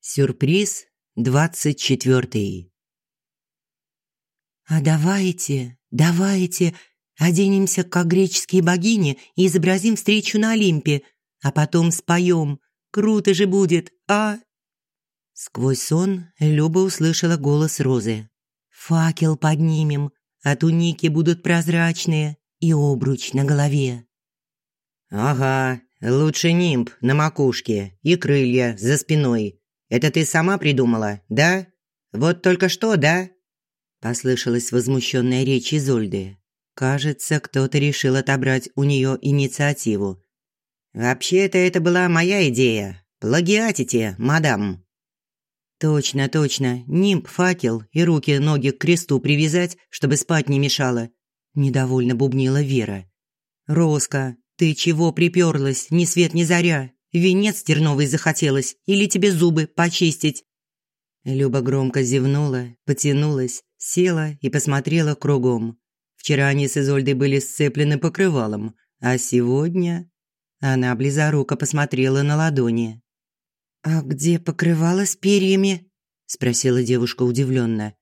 Сюрприз двадцать четвертый. «А давайте, давайте, оденемся как греческие богини и изобразим встречу на Олимпе, а потом споем. Круто же будет, а?» Сквозь сон Люба услышала голос Розы. «Факел поднимем, а туники будут прозрачные и обруч на голове». «Ага, лучше нимб на макушке и крылья за спиной. Это ты сама придумала, да? Вот только что, да?» Послышалась возмущенная речь Изольды. Кажется, кто-то решил отобрать у нее инициативу. «Вообще-то это была моя идея. Плагиатите, мадам». Точно, точно. Нимб, факел и руки-ноги к кресту привязать, чтобы спать не мешало. Недовольно бубнила Вера. Роска, ты чего приперлась, ни свет ни заря? Венец терновый захотелось или тебе зубы почистить? Люба громко зевнула, потянулась, села и посмотрела кругом. Вчера они с Изольдой были сцеплены покрывалом, а сегодня она близоруко посмотрела на ладони. «А где покрывало с перьями?» – спросила девушка удивленно.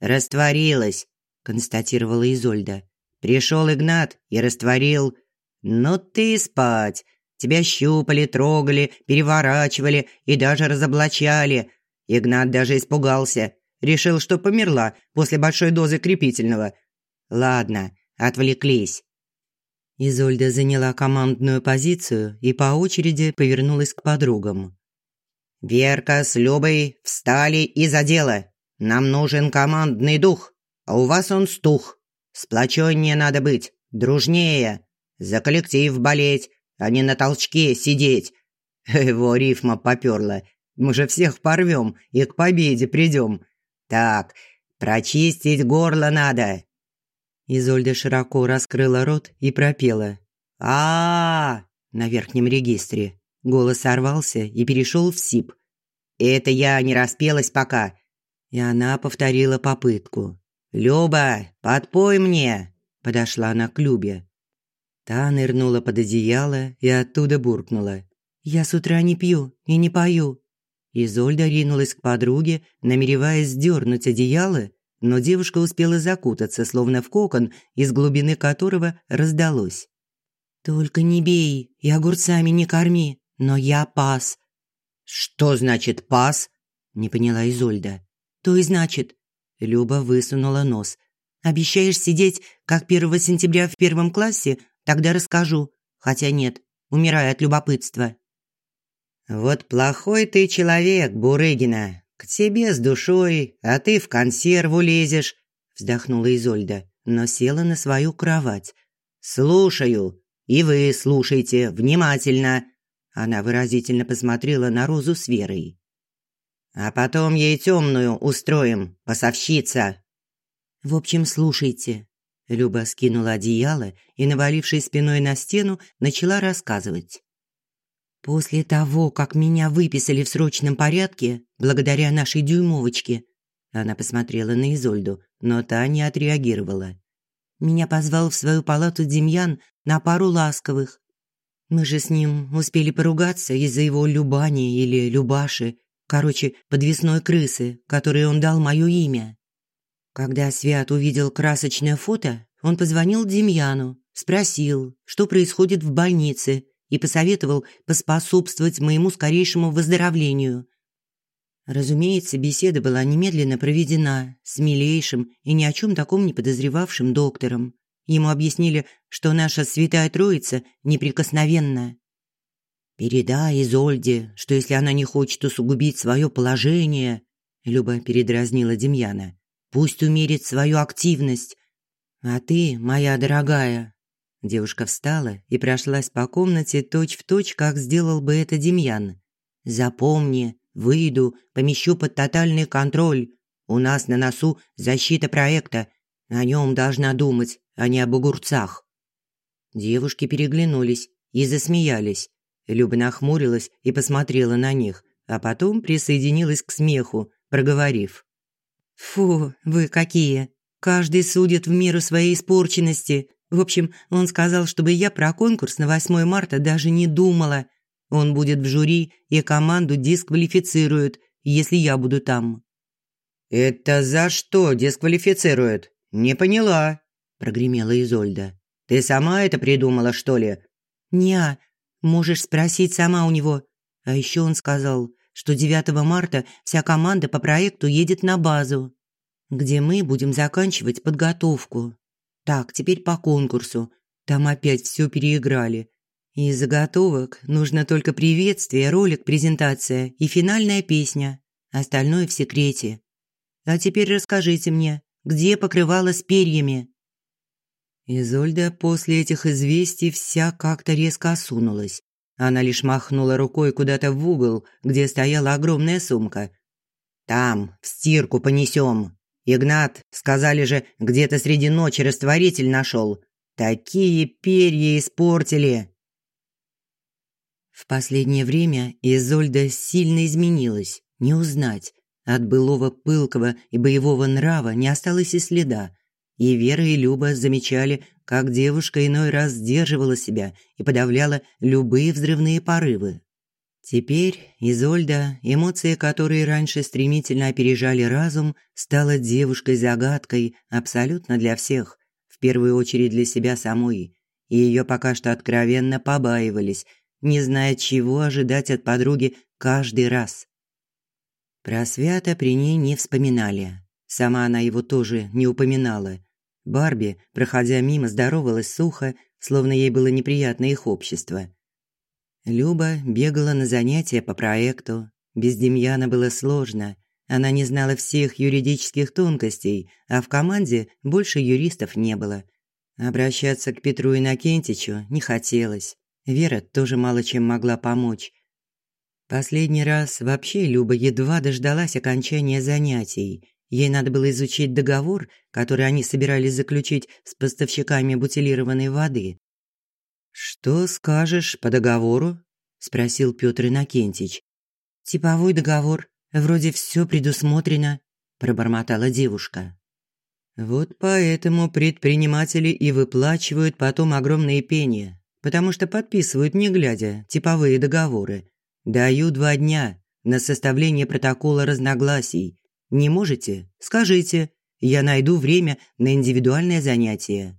«Растворилась», – констатировала Изольда. «Пришел Игнат и растворил. Но ты спать. Тебя щупали, трогали, переворачивали и даже разоблачали. Игнат даже испугался. Решил, что померла после большой дозы крепительного. Ладно, отвлеклись». Изольда заняла командную позицию и по очереди повернулась к подругам. «Верка с Любой встали и за дело. Нам нужен командный дух, а у вас он стух. Сплоченнее надо быть, дружнее. За коллектив болеть, а не на толчке сидеть». Его рифма попёрла. Мы же всех порвем и к победе придем. Так, прочистить горло надо. Изольда широко раскрыла рот и пропела. а, -а, -а на верхнем регистре. Голос сорвался и перешел в сип. «Это я не распелась пока». И она повторила попытку. «Люба, подпой мне!» Подошла она к Любе. Та нырнула под одеяло и оттуда буркнула. «Я с утра не пью и не пою». Изольда ринулась к подруге, намереваясь сдернуть одеяло, но девушка успела закутаться, словно в кокон, из глубины которого раздалось. «Только не бей и огурцами не корми но я пас». «Что значит пас?» – не поняла Изольда. «То и значит». Люба высунула нос. «Обещаешь сидеть, как 1 сентября в первом классе? Тогда расскажу. Хотя нет, умираю от любопытства». «Вот плохой ты человек, Бурыгина. К тебе с душой, а ты в консерву лезешь», – вздохнула Изольда, но села на свою кровать. «Слушаю. И вы слушайте внимательно. Она выразительно посмотрела на Розу с Верой. «А потом ей темную устроим, посовщица!» «В общем, слушайте». Люба скинула одеяло и, навалившись спиной на стену, начала рассказывать. «После того, как меня выписали в срочном порядке, благодаря нашей дюймовочке», она посмотрела на Изольду, но та не отреагировала. «Меня позвал в свою палату Демьян на пару ласковых, мы же с ним успели поругаться из-за его Любани или Любаши, короче, подвесной крысы, которой он дал мое имя. Когда Свят увидел красочное фото, он позвонил Демьяну, спросил, что происходит в больнице, и посоветовал поспособствовать моему скорейшему выздоровлению. Разумеется, беседа была немедленно проведена с милейшим и ни о чем таком не подозревавшим доктором. Ему объяснили, что наша святая Троица неприкосновенна. «Передай Изольде, что если она не хочет усугубить свое положение...» Люба передразнила Демьяна. «Пусть умерит свою активность. А ты, моя дорогая...» Девушка встала и прошлась по комнате точь-в-точь, точь, как сделал бы это Демьян. «Запомни, выйду, помещу под тотальный контроль. У нас на носу защита проекта. О нем должна думать а не об огурцах. Девушки переглянулись и засмеялись. Люба нахмурилась и посмотрела на них, а потом присоединилась к смеху, проговорив. «Фу, вы какие! Каждый судит в меру своей испорченности. В общем, он сказал, чтобы я про конкурс на 8 марта даже не думала. Он будет в жюри и команду дисквалифицирует, если я буду там». «Это за что дисквалифицируют? Не поняла», – прогремела Изольда. «Ты сама это придумала, что ли?» «Не, можешь спросить сама у него». А еще он сказал, что 9 марта вся команда по проекту едет на базу, где мы будем заканчивать подготовку. Так, теперь по конкурсу. Там опять все переиграли. Из заготовок нужно только приветствие, ролик, презентация и финальная песня. Остальное в секрете. А теперь расскажите мне, где покрывало с перьями?» Изольда после этих известий вся как-то резко осунулась. Она лишь махнула рукой куда-то в угол, где стояла огромная сумка. «Там, в стирку понесем. Игнат, сказали же, где-то среди ночи растворитель нашел. Такие перья испортили!» В последнее время Изольда сильно изменилась, не узнать. От былого пылкого и боевого нрава не осталось и следа. И Вера и Люба замечали, как девушка иной раз сдерживала себя и подавляла любые взрывные порывы. Теперь Изольда, эмоции которой раньше стремительно опережали разум, стала девушкой-загадкой абсолютно для всех, в первую очередь для себя самой. И её пока что откровенно побаивались, не зная, чего ожидать от подруги каждый раз. Про Свята при ней не вспоминали. Сама она его тоже не упоминала. Барби, проходя мимо, здоровалась сухо, словно ей было неприятно их общество. Люба бегала на занятия по проекту. Без Демьяна было сложно. Она не знала всех юридических тонкостей, а в команде больше юристов не было. Обращаться к Петру Иннокентичу не хотелось. Вера тоже мало чем могла помочь. Последний раз вообще Люба едва дождалась окончания занятий. Ей надо было изучить договор, который они собирались заключить с поставщиками бутилированной воды. «Что скажешь по договору?» – спросил Пётр Иннокентич. «Типовой договор. Вроде все предусмотрено», – пробормотала девушка. «Вот поэтому предприниматели и выплачивают потом огромные пени, потому что подписывают, не глядя, типовые договоры. Даю два дня на составление протокола разногласий. Не можете? Скажите. Я найду время на индивидуальное занятие».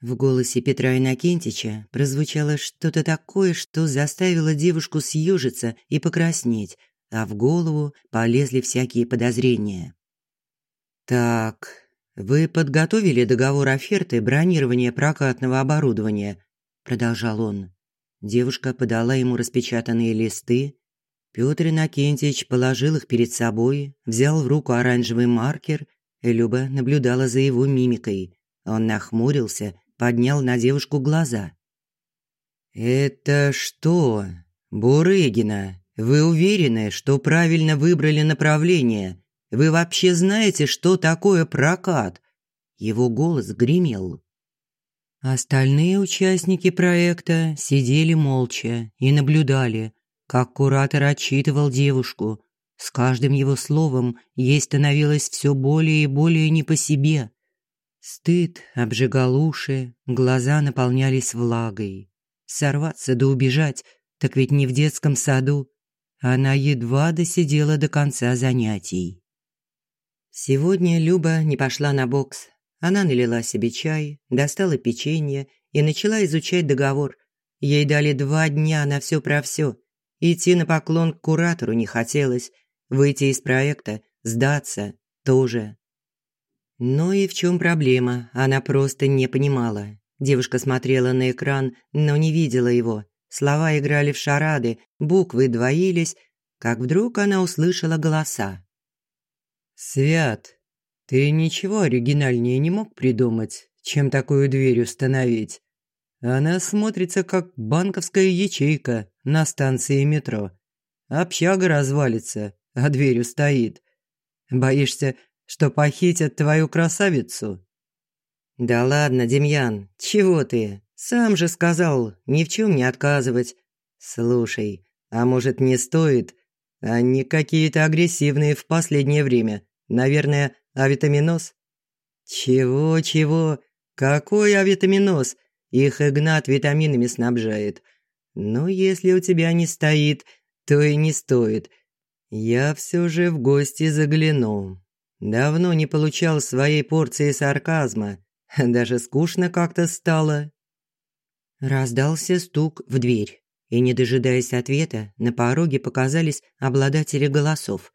В голосе Петра Иннокентича прозвучало что-то такое, что заставило девушку съежиться и покраснеть, а в голову полезли всякие подозрения. «Так, вы подготовили договор оферты бронирования прокатного оборудования?» продолжал он. Девушка подала ему распечатанные листы. Пётр Иннокентьевич положил их перед собой, взял в руку оранжевый маркер, и Люба наблюдала за его мимикой. Он нахмурился, поднял на девушку глаза. «Это что, Бурыгина, вы уверены, что правильно выбрали направление? Вы вообще знаете, что такое прокат?» Его голос гремел. Остальные участники проекта сидели молча и наблюдали, как куратор отчитывал девушку. С каждым его словом ей становилось все более и более не по себе. Стыд обжигал уши, глаза наполнялись влагой. Сорваться да убежать, так ведь не в детском саду. Она едва досидела до конца занятий. Сегодня Люба не пошла на бокс, она налила себе чай, достала печенье и начала изучать договор. Ей дали два дня на все про все. Идти на поклон к куратору не хотелось, выйти из проекта, сдаться тоже. Но и в чем проблема, она просто не понимала. Девушка смотрела на экран, но не видела его. Слова играли в шарады, буквы двоились, как вдруг она услышала голоса. «Свят, ты ничего оригинальнее не мог придумать, чем такую дверь установить? Она смотрится как банковская ячейка на станции метро. Общага развалится, а дверь устоит. Боишься, что похитят твою красавицу? Да ладно, Демьян, чего ты? Сам же сказал, ни в чем не отказывать. Слушай, а может не стоит? Они какие-то агрессивные в последнее время. Наверное, Авитаминоз? Чего-чего? Какой авитаминоз? Их Игнат витаминами снабжает. Но если у тебя не стоит, то и не стоит. «Я все же в гости загляну. Давно не получал своей порции сарказма. Даже скучно как-то стало». Раздался стук в дверь, и, не дожидаясь ответа, на пороге показались обладатели голосов.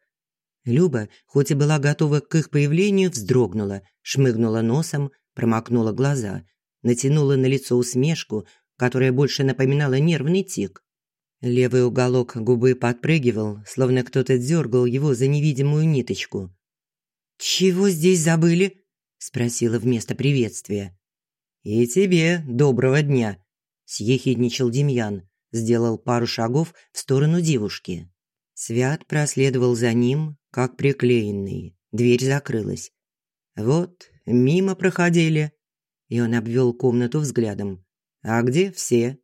Люба, хоть и была готова к их появлению, вздрогнула, шмыгнула носом, промокнула глаза, натянула на лицо усмешку, которая больше напоминала нервный тик. Левый уголок губы подпрыгивал, словно кто-то дергал его за невидимую ниточку. «Чего здесь забыли?» – спросила вместо приветствия. «И тебе доброго дня», – съехидничал Демьян, сделал пару шагов в сторону девушки. Свят проследовал за ним, как приклеенный. Дверь закрылась. «Вот, мимо проходили». И он обвел комнату взглядом. «А где все?»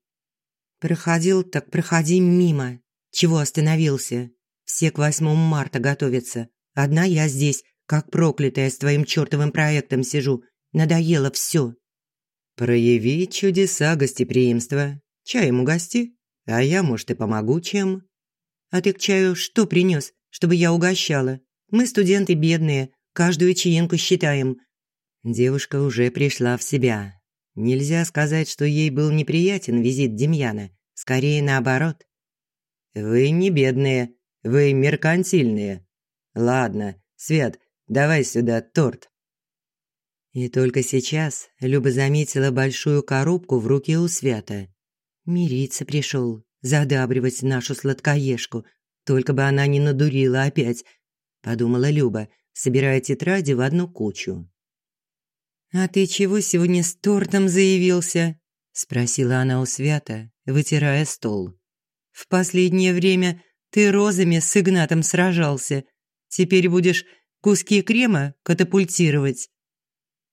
«Проходил, так проходи мимо. Чего остановился? Все к восьмому марта готовятся. Одна я здесь, как проклятая, с твоим чертовым проектом сижу. Надоело все. «Прояви чудеса гостеприимства. Чаем угости, а я, может, и помогу чем». «А ты к чаю что принес, чтобы я угощала? Мы студенты бедные, каждую чаинку считаем». Девушка уже пришла в себя. Нельзя сказать, что ей был неприятен визит Демьяна. Скорее наоборот. «Вы не бедные, вы меркантильные. Ладно, Свет, давай сюда торт». И только сейчас Люба заметила большую коробку в руке у Свята. Мириться пришел, задабривать нашу сладкоежку. Только бы она не надурила опять, подумала Люба, собирая тетради в одну кучу. «А ты чего сегодня с тортом заявился?» – спросила она у Свята, вытирая стол. «В последнее время ты розами с Игнатом сражался. Теперь будешь куски крема катапультировать».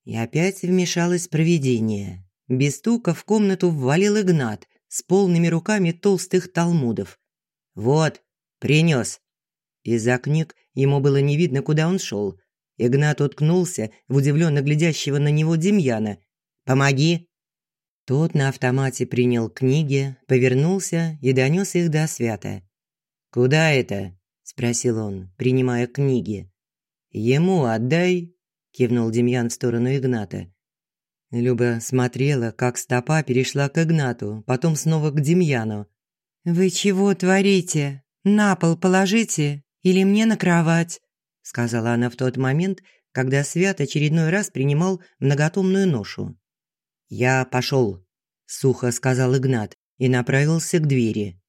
И опять вмешалось провидение. Без стука в комнату ввалил Игнат с полными руками толстых талмудов. «Вот, принес». Из-за книг ему было не видно, куда он шел. Игнат уткнулся в удивленно глядящего на него Демьяна. «Помоги!» Тот на автомате принял книги, повернулся и донес их до свята. «Куда это?» – спросил он, принимая книги. «Ему отдай», – кивнул Демьян в сторону Игната. Люба смотрела, как стопа перешла к Игнату, потом снова к Демьяну. «Вы чего творите? На пол положите или мне на кровать?» Сказала она в тот момент, когда Свят очередной раз принимал многотомную ношу. «Я пошел», – сухо сказал Игнат и направился к двери.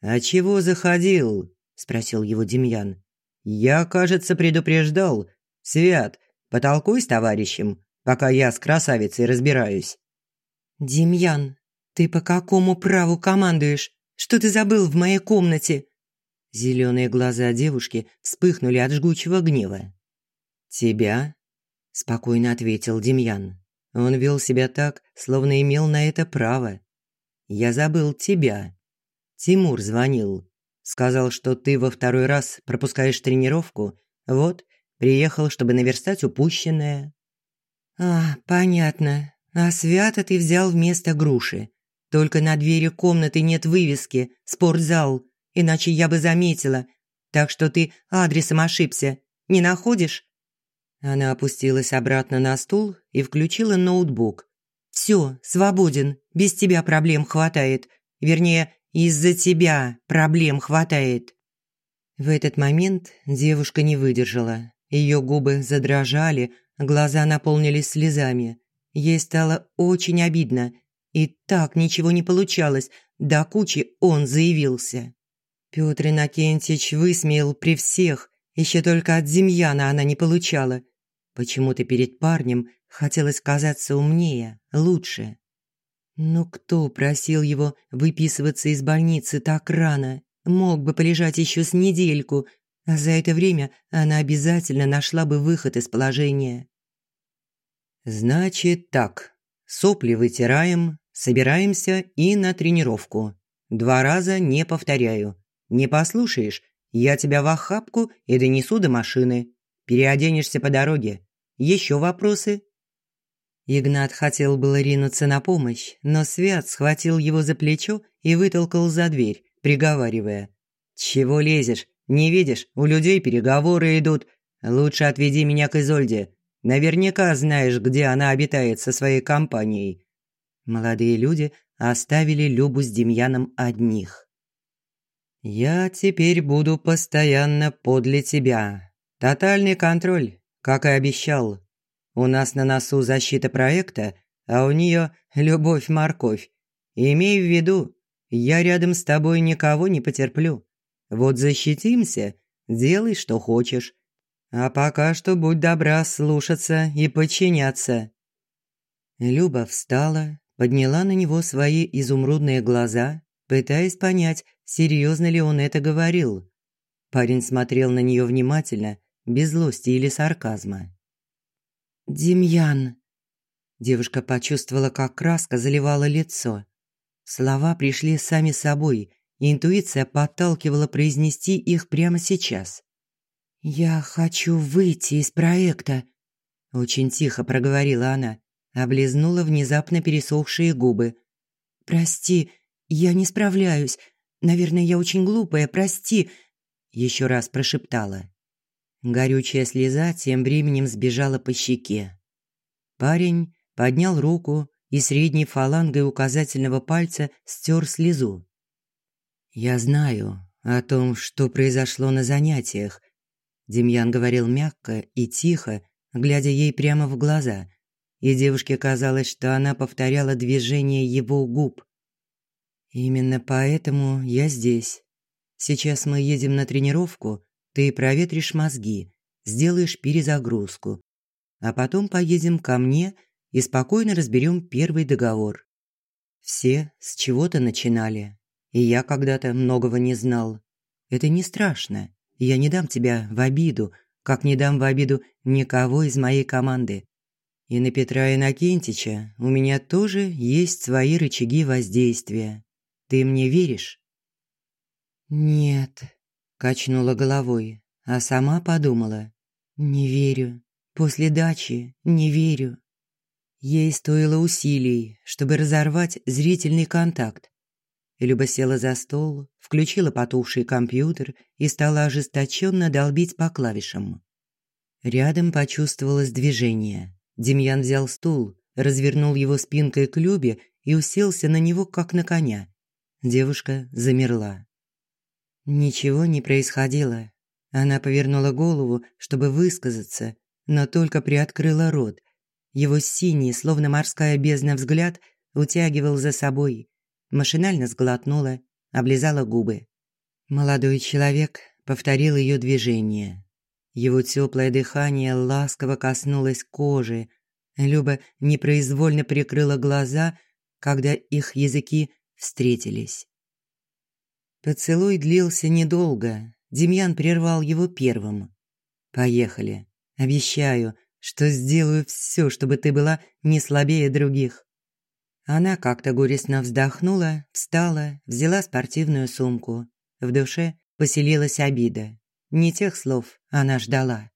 «А чего заходил?» – спросил его Демьян. «Я, кажется, предупреждал. Свят, потолкуй с товарищем, пока я с красавицей разбираюсь». «Демьян, ты по какому праву командуешь? Что ты забыл в моей комнате?» Зеленые глаза девушки вспыхнули от жгучего гнева. «Тебя?» – спокойно ответил Демьян. Он вел себя так, словно имел на это право. «Я забыл тебя. Тимур звонил. Сказал, что ты во второй раз пропускаешь тренировку. Вот, приехал, чтобы наверстать упущенное». «А, понятно. А свято ты взял вместо груши. Только на двери комнаты нет вывески «Спортзал» иначе я бы заметила. Так что ты адресом ошибся. Не находишь?» Она опустилась обратно на стул и включила ноутбук. «Все, свободен. Без тебя проблем хватает. Вернее, из-за тебя проблем хватает». В этот момент девушка не выдержала. Ее губы задрожали, глаза наполнились слезами. Ей стало очень обидно. И так ничего не получалось. До кучи он заявился. Пётр Иннокентьевич высмеял при всех, еще только от Демьяна она не получала. Почему-то перед парнем хотелось казаться умнее, лучше. Ну кто просил его выписываться из больницы так рано? Мог бы полежать еще с недельку, а за это время она обязательно нашла бы выход из положения. «Значит так, сопли вытираем, собираемся и на тренировку. Два раза не повторяю. Не послушаешь, я тебя в охапку и донесу до машины. Переоденешься по дороге. Еще вопросы?» Игнат хотел было ринуться на помощь, но Свят схватил его за плечо и вытолкал за дверь, приговаривая. «Чего лезешь? Не видишь, у людей переговоры идут. Лучше отведи меня к Изольде. Наверняка знаешь, где она обитает со своей компанией». Молодые люди оставили Любу с Демьяном одних. «Я теперь буду постоянно подле тебя. Тотальный контроль, как и обещал. У нас на носу защита проекта, а у нее любовь-морковь. Имей в виду, я рядом с тобой никого не потерплю. Вот защитимся, делай, что хочешь. А пока что будь добра слушаться и подчиняться». Люба встала, подняла на него свои изумрудные глаза, пытаясь понять, серьезно ли он это говорил. Парень смотрел на нее внимательно, без злости или сарказма. «Демьян!» Девушка почувствовала, как краска заливала лицо. Слова пришли сами собой, и интуиция подталкивала произнести их прямо сейчас. «Я хочу выйти из проекта», – очень тихо проговорила она, облизнула внезапно пересохшие губы. «Прости, я не справляюсь. Наверное, я очень глупая, прости», – еще раз прошептала. Горючая слеза тем временем сбежала по щеке. Парень поднял руку и средней фалангой указательного пальца стер слезу. «Я знаю о том, что произошло на занятиях», Демьян говорил мягко и тихо, глядя ей прямо в глаза, и девушке казалось, что она повторяла движение его губ. «Именно поэтому я здесь. Сейчас мы едем на тренировку, ты проветришь мозги, сделаешь перезагрузку, а потом поедем ко мне и спокойно разберем первый договор. Все с чего-то начинали, и я когда-то многого не знал. Это не страшно. Я не дам тебя в обиду, как не дам в обиду никого из моей команды. И на Петра Иннокентича у меня тоже есть свои рычаги воздействия. Ты мне веришь?» «Нет», – качнула головой, а сама подумала. «Не верю. После дачи не верю». Ей стоило усилий, чтобы разорвать зрительный контакт. Люба села за стол, включила потухший компьютер и стала ожесточенно долбить по клавишам. Рядом почувствовалось движение. Демьян взял стул, развернул его спинкой к Любе и уселся на него, как на коня. Девушка замерла. Ничего не происходило. Она повернула голову, чтобы высказаться, но только приоткрыла рот. Его синий, словно морская бездна взгляд, утягивал за собой. Машинально сглотнула, облизала губы. Молодой человек повторил ее движение. Его теплое дыхание ласково коснулось кожи. Люба непроизвольно прикрыла глаза, когда их языки встретились. Поцелуй длился недолго. Демьян прервал его первым. «Поехали. Обещаю, что сделаю все, чтобы ты была не слабее других». Она как-то горестно вздохнула, встала, взяла спортивную сумку. В душе поселилась обида. Не тех слов она ждала.